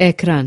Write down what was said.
ekran